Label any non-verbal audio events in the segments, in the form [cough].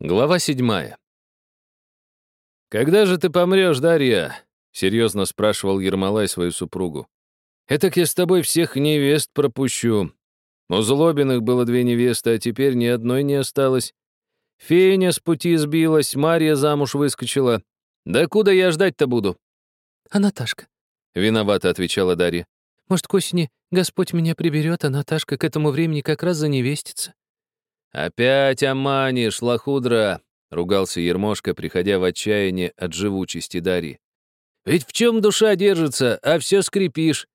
Глава седьмая. «Когда же ты помрешь, Дарья?» — серьезно спрашивал Ермолай свою супругу. «Этак я с тобой всех невест пропущу. У Злобиных было две невесты, а теперь ни одной не осталось. Феня с пути сбилась, Марья замуж выскочила. Да куда я ждать-то буду?» «А Наташка?» — виновато отвечала Дарья. «Может, к осени Господь меня приберет, а Наташка к этому времени как раз заневестится?» «Опять обманешь, лохудра!» — ругался Ермошка, приходя в отчаяние от живучести Дарьи. «Ведь в чем душа держится, а все скрипишь.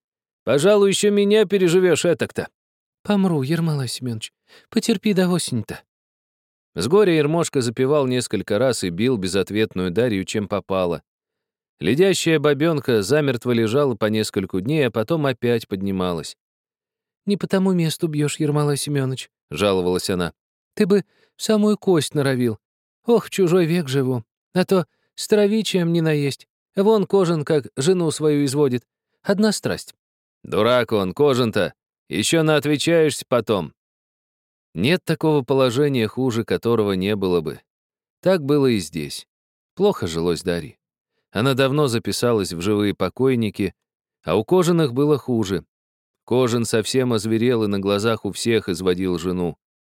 Пожалуй, еще меня переживешь этак-то». «Помру, Ермолай Семенович. Потерпи до осени-то». С горя Ермошка запевал несколько раз и бил безответную Дарью, чем попало. Ледящая бабенка замертво лежала по нескольку дней, а потом опять поднималась. «Не по тому месту бьешь, Ермолай Семенович», — жаловалась она. Ты бы самую кость норовил. Ох, в чужой век живу. А то с травичием не наесть. Вон кожан как жену свою изводит. Одна страсть. Дурак он, кожан-то. Еще наотвечаешься потом. Нет такого положения, хуже которого не было бы. Так было и здесь. Плохо жилось Дарье. Она давно записалась в живые покойники, а у кожаных было хуже. Кожан совсем озверел и на глазах у всех изводил жену.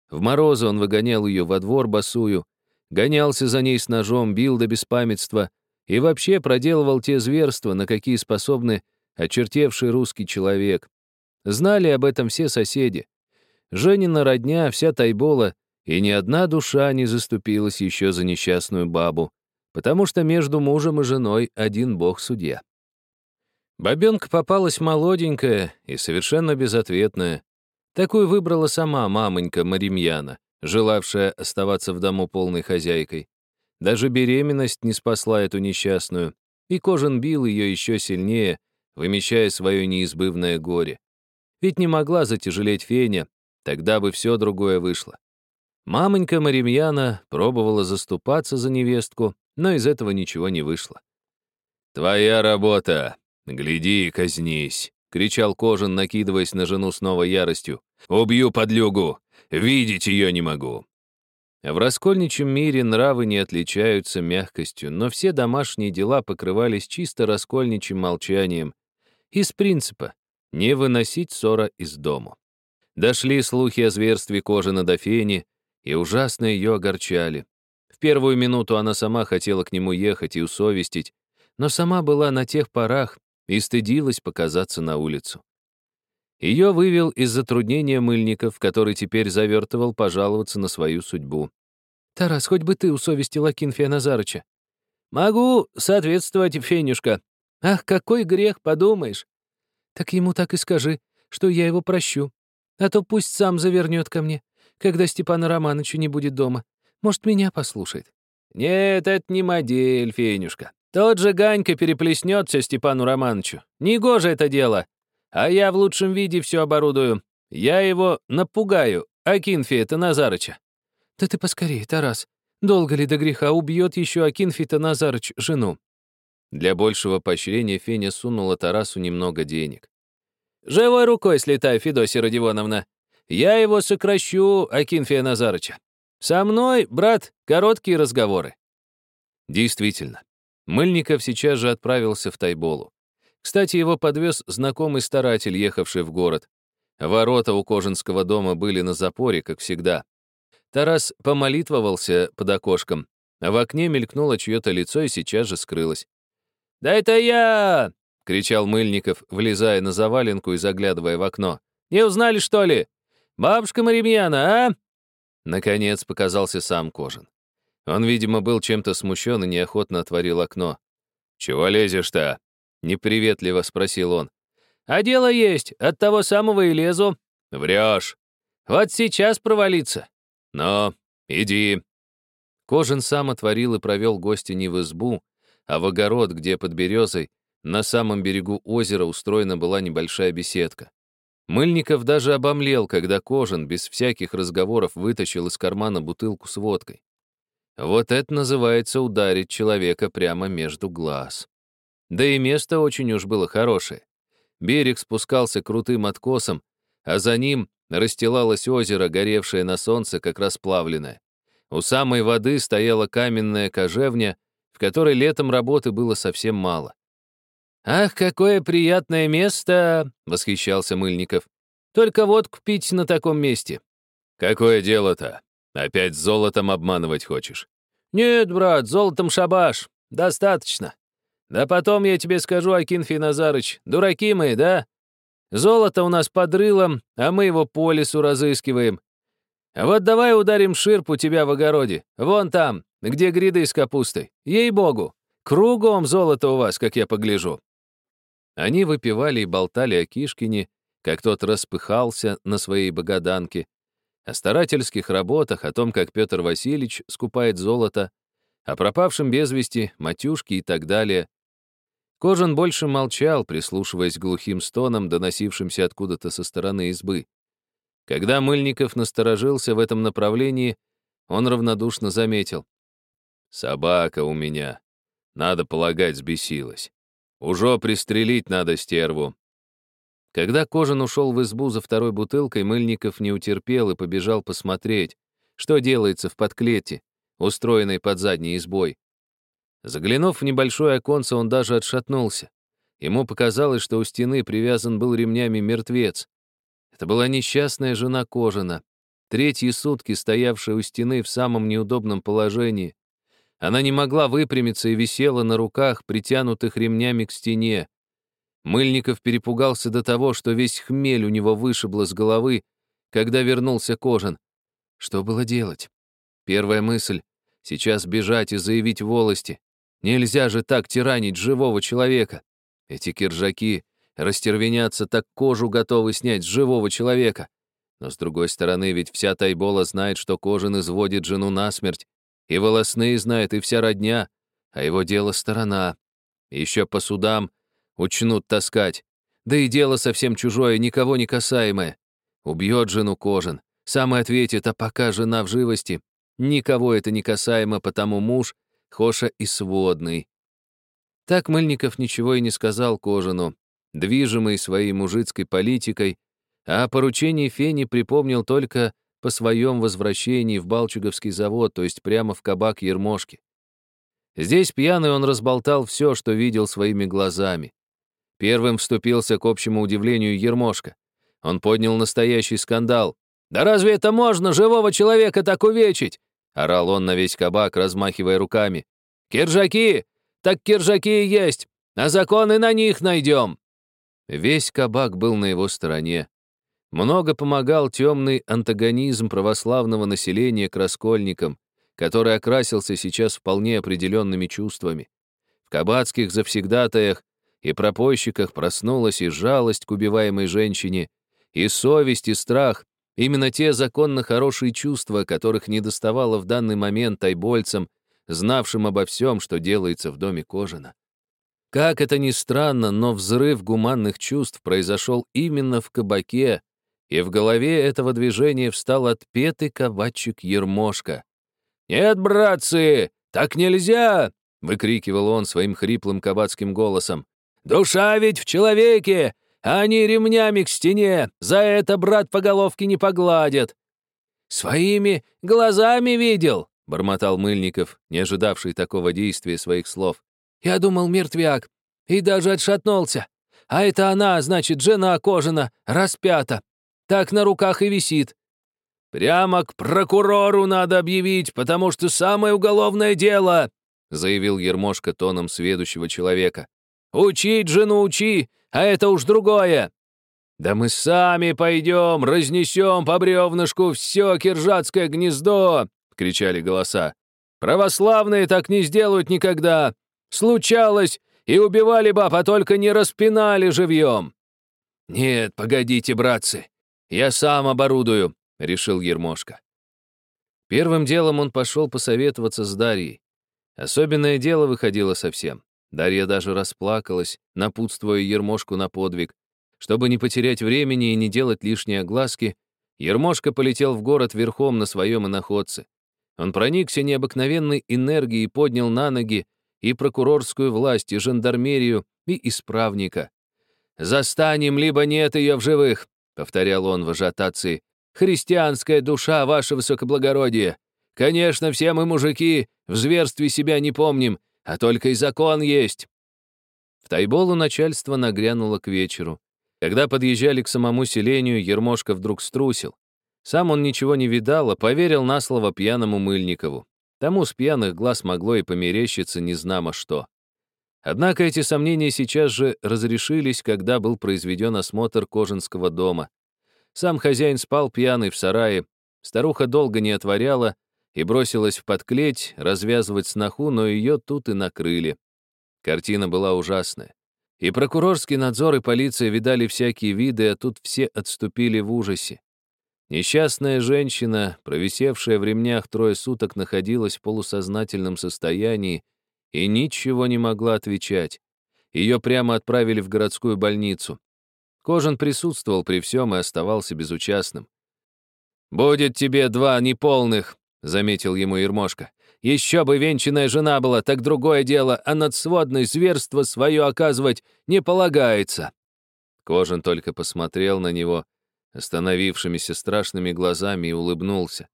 В морозы он выгонял ее во двор босую, гонялся за ней с ножом, бил до беспамятства и вообще проделывал те зверства, на какие способны очертевший русский человек. Знали об этом все соседи. Женина родня, вся тайбола, и ни одна душа не заступилась еще за несчастную бабу, потому что между мужем и женой один бог-судья. Бабенка попалась молоденькая и совершенно безответная. Такую выбрала сама мамонька Маримьяна, желавшая оставаться в дому полной хозяйкой. Даже беременность не спасла эту несчастную, и Кожин бил ее еще сильнее, вымещая свое неизбывное горе. Ведь не могла затяжелеть Феня, тогда бы все другое вышло. Мамонька Маримьяна пробовала заступаться за невестку, но из этого ничего не вышло. «Твоя работа! Гляди и казнись!» — кричал Кожин, накидываясь на жену с новой яростью. «Убью подлюгу! Видеть ее не могу!» В раскольничьем мире нравы не отличаются мягкостью, но все домашние дела покрывались чисто раскольничьим молчанием. Из принципа — не выносить ссора из дому. Дошли слухи о зверстве Кожина до Фени, и ужасно ее огорчали. В первую минуту она сама хотела к нему ехать и усовестить, но сама была на тех порах, и стыдилась показаться на улицу. Ее вывел из затруднения Мыльников, который теперь завертывал пожаловаться на свою судьбу. «Тарас, хоть бы ты усовестил Акинфия Назарыча». «Могу соответствовать, Фенюшка. Ах, какой грех, подумаешь. Так ему так и скажи, что я его прощу. А то пусть сам завернет ко мне, когда Степана Романовича не будет дома. Может, меня послушает». «Нет, это не модель, Фенюшка. Тот же Ганька переплеснется Степану Романовичу. Негоже это дело. А я в лучшем виде все оборудую. Я его напугаю, Акинфия-то Назарыча. Да ты поскорее, Тарас. Долго ли до греха убьет еще Акинфита Назарыч жену? Для большего поощрения Феня сунула Тарасу немного денег. «Живой рукой слетай, Федосия Родионовна. Я его сокращу, Акинфия Назарыча. Со мной, брат, короткие разговоры». Действительно, Мыльников сейчас же отправился в Тайболу. Кстати, его подвез знакомый старатель, ехавший в город. Ворота у Кожинского дома были на запоре, как всегда. Тарас помолитвовался под окошком, а в окне мелькнуло чье-то лицо и сейчас же скрылось. «Да это я!» — кричал Мыльников, влезая на заваленку и заглядывая в окно. «Не узнали, что ли? Бабушка Маримьяна, а?» Наконец показался сам Кожин. Он, видимо, был чем-то смущен и неохотно отворил окно. «Чего лезешь-то?» — неприветливо спросил он. «А дело есть, от того самого и лезу». «Врешь. Вот сейчас провалиться». «Ну, иди». Кожин сам отворил и провел гостя не в избу, а в огород, где под березой, на самом берегу озера устроена была небольшая беседка. Мыльников даже обомлел, когда Кожин без всяких разговоров вытащил из кармана бутылку с водкой. Вот это называется ударить человека прямо между глаз. Да и место очень уж было хорошее. Берег спускался крутым откосом, а за ним расстилалось озеро, горевшее на солнце, как расплавленное. У самой воды стояла каменная кожевня, в которой летом работы было совсем мало. «Ах, какое приятное место!» — восхищался Мыльников. «Только водку пить на таком месте». «Какое дело-то? Опять золотом обманывать хочешь?» «Нет, брат, золотом шабаш. Достаточно. Да потом я тебе скажу, Акинфий Назарыч, дураки мы, да? Золото у нас под рылом, а мы его по лесу разыскиваем. Вот давай ударим ширпу тебя в огороде. Вон там, где гряды с капустой. Ей-богу, кругом золото у вас, как я погляжу». Они выпивали и болтали о Кишкине, как тот распыхался на своей богоданке, о старательских работах, о том, как Петр Васильевич скупает золото, о пропавшем без вести, матюшке и так далее. Кожан больше молчал, прислушиваясь к глухим стонам, доносившимся откуда-то со стороны избы. Когда Мыльников насторожился в этом направлении, он равнодушно заметил. «Собака у меня. Надо полагать, сбесилась. Уже пристрелить надо стерву». Когда Кожан ушел в избу за второй бутылкой, Мыльников не утерпел и побежал посмотреть, что делается в подклете, устроенной под задней избой. Заглянув в небольшое оконце, он даже отшатнулся. Ему показалось, что у стены привязан был ремнями мертвец. Это была несчастная жена Кожина, третьи сутки стоявшая у стены в самом неудобном положении. Она не могла выпрямиться и висела на руках, притянутых ремнями к стене. Мыльников перепугался до того, что весь хмель у него вышибло с головы, когда вернулся Кожин. Что было делать? Первая мысль — сейчас бежать и заявить волости. Нельзя же так тиранить живого человека. Эти киржаки растервенятся, так кожу готовы снять с живого человека. Но с другой стороны, ведь вся Тайбола знает, что Кожин изводит жену насмерть, и волосные знает, и вся родня, а его дело сторона. Еще по судам учнут таскать. Да и дело совсем чужое, никого не касаемое. Убьет жену Кожин, сам и ответит, а пока жена в живости, никого это не касаемо, потому муж — Хоша и сводный. Так Мыльников ничего и не сказал Кожину, движимый своей мужицкой политикой, а о поручении Фени припомнил только по своем возвращении в Балчуговский завод, то есть прямо в кабак Ермошки. Здесь пьяный он разболтал все, что видел своими глазами. Первым вступился к общему удивлению Ермошка. Он поднял настоящий скандал. «Да разве это можно, живого человека так увечить? Орал он на весь кабак, размахивая руками. «Киржаки! Так киржаки и есть! А законы на них найдем!» Весь кабак был на его стороне. Много помогал темный антагонизм православного населения к раскольникам, который окрасился сейчас вполне определенными чувствами. В кабацких завсегдатаях и пропойщиках проснулась и жалость к убиваемой женщине, и совесть, и страх, Именно те законно хорошие чувства, которых не доставало в данный момент тайбольцам, знавшим обо всем, что делается в доме Кожина. Как это ни странно, но взрыв гуманных чувств произошел именно в кабаке, и в голове этого движения встал отпетый кабачик Ермошка. «Нет, братцы, так нельзя!» — выкрикивал он своим хриплым кабацким голосом. «Душа ведь в человеке, они ремнями к стене, за это брат по головке не погладят». «Своими глазами видел», — бормотал Мыльников, не ожидавший такого действия своих слов. «Я думал, мертвяк, и даже отшатнулся. А это она, значит, жена Кожина, распята. Так на руках и висит. «Прямо к прокурору надо объявить, потому что самое уголовное дело», заявил Ермошка тоном сведущего человека. «Учить жену учи, а это уж другое. Да мы сами пойдем, разнесем по бревнышку все киржатское гнездо, кричали голоса. Православные так не сделают никогда. Случалось, и убивали баб, а только не распинали живьем. Нет, погодите, братцы, я сам оборудую, решил Ермошка. Первым делом он пошел посоветоваться с Дарьей. Особенное дело выходило совсем. Дарья даже расплакалась, напутствуя Ермошку на подвиг. Чтобы не потерять времени и не делать лишние огласки, Ермошка полетел в город верхом на своем иноходце. Он проникся необыкновенной энергией поднял на ноги и прокурорскую власть, и жандармерию, и исправника. «Застанем, либо нет ее в живых», — повторял он в ажиотации. «Христианская душа, ваше высокоблагородие! Конечно, все мы мужики, в зверстве себя не помним, а только и закон есть». В Тайболу начальство нагрянуло к вечеру. Когда подъезжали к самому селению, Ермошка вдруг струсил. Сам он ничего не видал, а поверил на слово пьяному Мыльникову. Тому с пьяных глаз могло и померещиться незнамо что. Однако эти сомнения сейчас же разрешились, когда был произведен осмотр Кожинского дома. Сам хозяин спал пьяный в сарае, старуха долго не отворяла и бросилась в подклеть развязывать сноху, но ее тут и накрыли. Картина была ужасная. И прокурорский надзор, и полиция видали всякие виды, а тут все отступили в ужасе. Несчастная женщина, провисевшая в ремнях трое суток, находилась в полусознательном состоянии и ничего не могла отвечать. Ее прямо отправили в городскую больницу. Кожан присутствовал при всем и оставался безучастным. «Будет тебе два неполных», — заметил ему Ермошка. «Еще бы венчанная жена была, так другое дело, а надсводное зверство свое оказывать не полагается». Кожан только посмотрел на него — остановившимися страшными глазами и улыбнулся.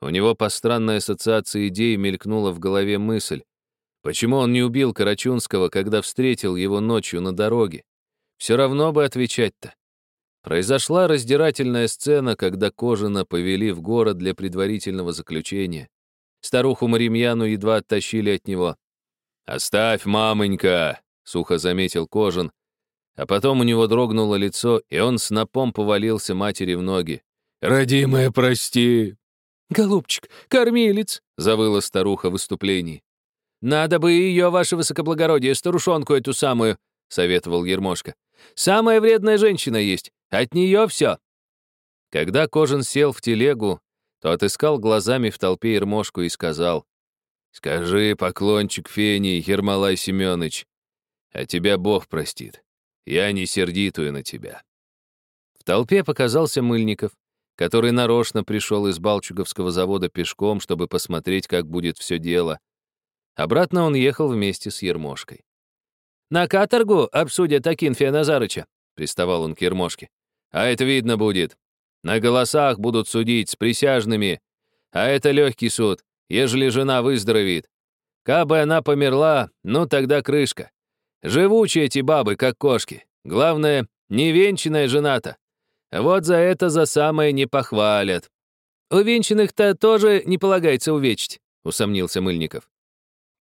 У него по странной ассоциации идей мелькнула в голове мысль. Почему он не убил Карачунского, когда встретил его ночью на дороге? Все равно бы отвечать-то. Произошла раздирательная сцена, когда Кожина повели в город для предварительного заключения. Старуху Маримьяну едва оттащили от него. «Оставь, мамонька!» — сухо заметил Кожин, а потом у него дрогнуло лицо, и он снопом повалился матери в ноги. «Родимая, прости!» «Голубчик, кормилец!» — завыла старуха в выступлении. «Надо бы ее, ваше высокоблагородие, старушонку эту самую», — советовал Ермошка. «Самая вредная женщина есть. От нее все». Когда Кожин сел в телегу, то отыскал глазами в толпе Ермошку и сказал, «Скажи, поклончик фени, Ермолай Семенович, а тебя Бог простит. Я не сердитую на тебя». В толпе показался Мыльников, который нарочно пришел из Балчуговского завода пешком, чтобы посмотреть, как будет все дело. Обратно он ехал вместе с Ермошкой. «На каторгу обсудят Акинфия Назарыча», — приставал он к Ермошке. «А это видно будет. На голосах будут судить с присяжными. А это легкий суд, ежели жена выздоровеет. Кабы она померла, ну тогда крышка. Живучие эти бабы, как кошки. Главное, невенчанная жена-то. Вот за это за самое не похвалят. У венчанных-то тоже не полагается увечить, усомнился Мыльников.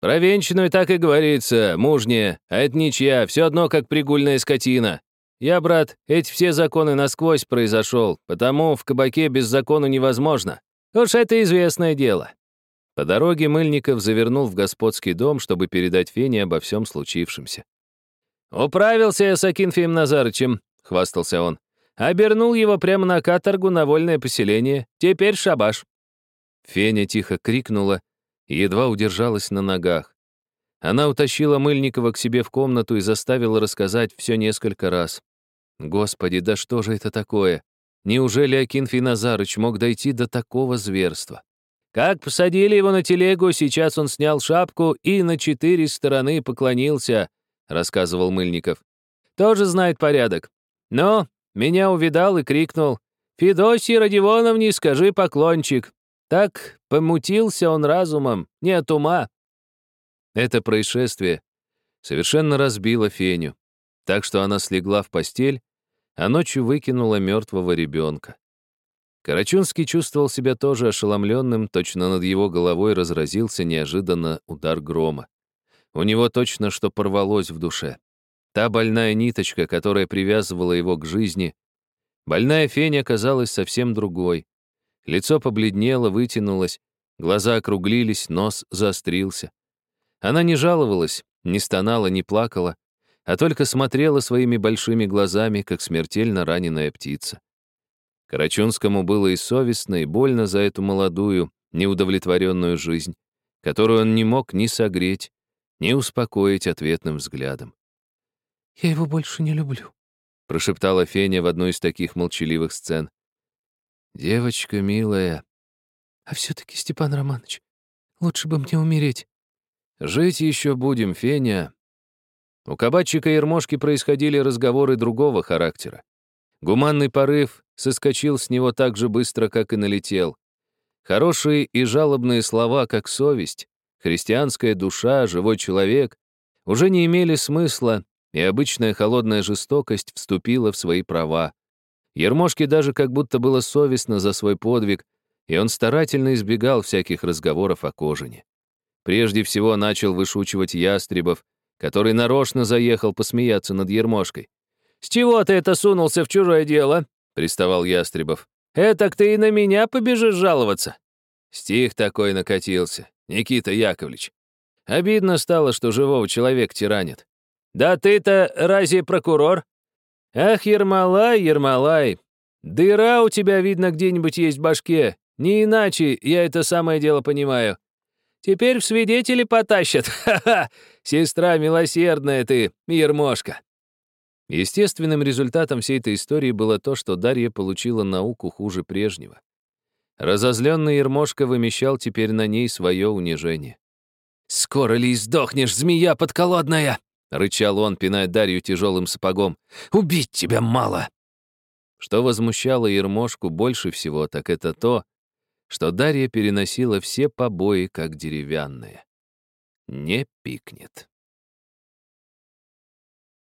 Про венчанную так и говорится, мужняя, а это ничья, все одно как пригульная скотина. Я, брат, эти все законы насквозь произошел, потому в кабаке без закона невозможно. Уж это известное дело. По дороге Мыльников завернул в господский дом, чтобы передать Фене обо всем случившемся. «Управился я с Акинфием Назарычем», — хвастался он. «Обернул его прямо на каторгу на вольное поселение. Теперь шабаш». Феня тихо крикнула и едва удержалась на ногах. Она утащила Мыльникова к себе в комнату и заставила рассказать все несколько раз. Господи, да что же это такое? Неужели Акинфий Назарыч мог дойти до такого зверства? Как посадили его на телегу, сейчас он снял шапку и на четыре стороны поклонился, рассказывал Мыльников. «Тоже знает порядок. Но меня увидал и крикнул. «Федосии Родионовне скажи поклончик». Так помутился он разумом, не от ума. Это происшествие совершенно разбило Феню, так что она слегла в постель, а ночью выкинула мертвого ребенка. Карачунский чувствовал себя тоже ошеломленным, точно над его головой разразился неожиданно удар грома. У него точно что порвалось в душе. Та больная ниточка, которая привязывала его к жизни. Больная Феня казалась совсем другой. Лицо побледнело, вытянулось, глаза округлились, нос заострился. Она не жаловалась, не стонала, не плакала, а только смотрела своими большими глазами, как смертельно раненая птица. Карачунскому было и совестно, и больно за эту молодую, неудовлетворенную жизнь, которую он не мог ни согреть, не успокоить ответным взглядом. «Я его больше не люблю», — прошептала Феня в одной из таких молчаливых сцен. «Девочка милая». «А все-таки, Степан Романович, лучше бы мне умереть». «Жить еще будем, Феня». У кабачика Ермошки происходили разговоры другого характера. Гуманный порыв соскочил с него так же быстро, как и налетел. Хорошие и жалобные слова, как совесть, христианская душа, живой человек, уже не имели смысла, и обычная холодная жестокость вступила в свои права. Ермошке даже как будто было совестно за свой подвиг, и он старательно избегал всяких разговоров о кожине. Прежде всего начал вышучивать ястребов, который нарочно заехал посмеяться над Ермошкой. «С чего ты это сунулся в чужое дело?» — приставал Ястребов. «Этак ты и на меня побежишь жаловаться». Стих такой накатился, Никита Яковлевич. Обидно стало, что живого человека тиранит. «Да ты-то разве прокурор?» «Ах, Ермолай, Ермолай, дыра у тебя, видно, где-нибудь есть в башке. Не иначе я это самое дело понимаю. Теперь в свидетели потащат. [laughs] Ха-ха! Сестра милосердная ты, Ермошка!» Естественным результатом всей этой истории было то, что Дарья получила науку хуже прежнего. Разозленный Ермошка вымещал теперь на ней свое унижение. «Скоро ли сдохнешь, змея подколодная?» — рычал он, пиная Дарью тяжелым сапогом. «Убить тебя мало!» Что возмущало Ермошку больше всего, так это то, что Дарья переносила все побои как деревянные. Не пикнет.